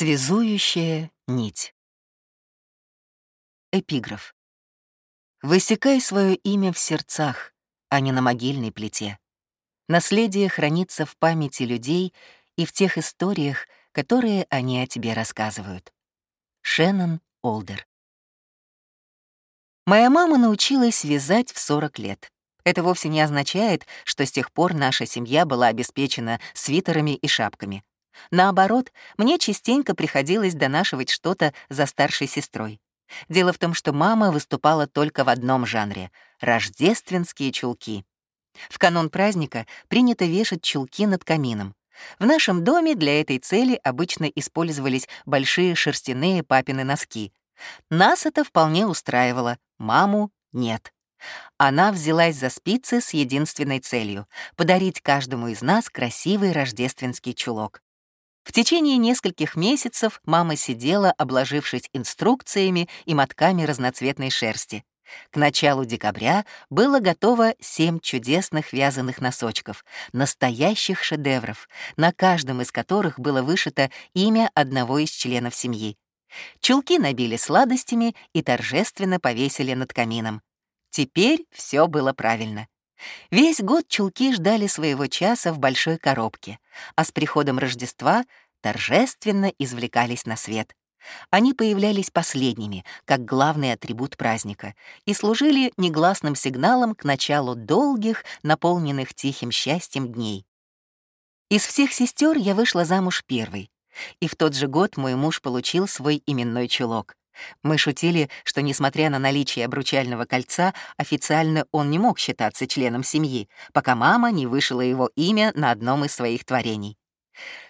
Связующая нить. Эпиграф. Высекай свое имя в сердцах, а не на могильной плите. Наследие хранится в памяти людей и в тех историях, которые они о тебе рассказывают. Шеннон Олдер. Моя мама научилась вязать в 40 лет. Это вовсе не означает, что с тех пор наша семья была обеспечена свитерами и шапками. Наоборот, мне частенько приходилось донашивать что-то за старшей сестрой. Дело в том, что мама выступала только в одном жанре — рождественские чулки. В канун праздника принято вешать чулки над камином. В нашем доме для этой цели обычно использовались большие шерстяные папины носки. Нас это вполне устраивало, маму — нет. Она взялась за спицы с единственной целью — подарить каждому из нас красивый рождественский чулок. В течение нескольких месяцев мама сидела, обложившись инструкциями и мотками разноцветной шерсти. К началу декабря было готово семь чудесных вязаных носочков, настоящих шедевров, на каждом из которых было вышито имя одного из членов семьи. Чулки набили сладостями и торжественно повесили над камином. Теперь все было правильно. Весь год чулки ждали своего часа в большой коробке, а с приходом Рождества торжественно извлекались на свет. Они появлялись последними, как главный атрибут праздника, и служили негласным сигналом к началу долгих, наполненных тихим счастьем дней. Из всех сестер я вышла замуж первой, и в тот же год мой муж получил свой именной чулок. Мы шутили, что, несмотря на наличие обручального кольца, официально он не мог считаться членом семьи, пока мама не вышила его имя на одном из своих творений.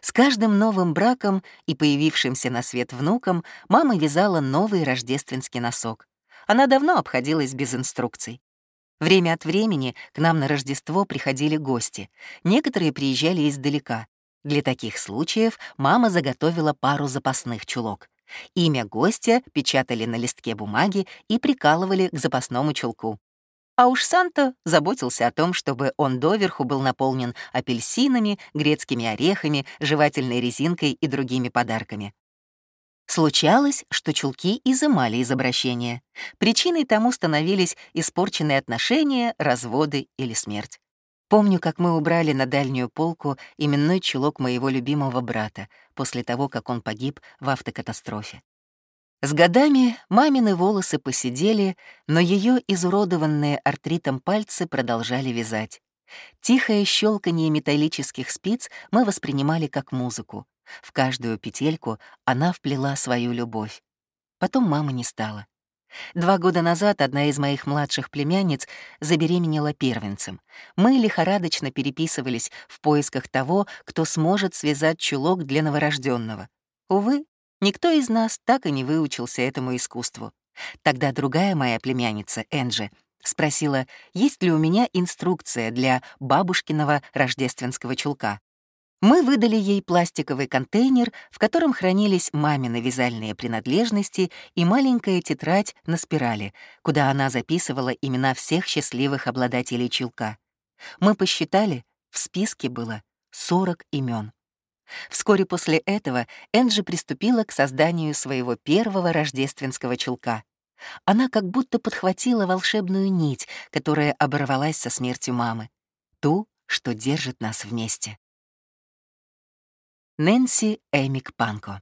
С каждым новым браком и появившимся на свет внуком мама вязала новый рождественский носок. Она давно обходилась без инструкций. Время от времени к нам на Рождество приходили гости. Некоторые приезжали издалека. Для таких случаев мама заготовила пару запасных чулок. Имя гостя печатали на листке бумаги и прикалывали к запасному чулку. А уж Санта заботился о том, чтобы он доверху был наполнен апельсинами, грецкими орехами, жевательной резинкой и другими подарками. Случалось, что чулки изымали из обращения. Причиной тому становились испорченные отношения, разводы или смерть. Помню, как мы убрали на дальнюю полку именной чулок моего любимого брата после того, как он погиб в автокатастрофе. С годами мамины волосы посидели, но ее изуродованные артритом пальцы продолжали вязать. Тихое щелканье металлических спиц мы воспринимали как музыку. В каждую петельку она вплела свою любовь. Потом мамы не стало. Два года назад одна из моих младших племянниц забеременела первенцем. Мы лихорадочно переписывались в поисках того, кто сможет связать чулок для новорожденного. Увы, никто из нас так и не выучился этому искусству. Тогда другая моя племянница, Энджи, спросила, есть ли у меня инструкция для бабушкиного рождественского чулка. Мы выдали ей пластиковый контейнер, в котором хранились мамины вязальные принадлежности и маленькая тетрадь на спирали, куда она записывала имена всех счастливых обладателей чулка. Мы посчитали, в списке было 40 имен. Вскоре после этого Энджи приступила к созданию своего первого рождественского чулка. Она как будто подхватила волшебную нить, которая оборвалась со смертью мамы, ту, что держит нас вместе. Нэнси Эмик Панко.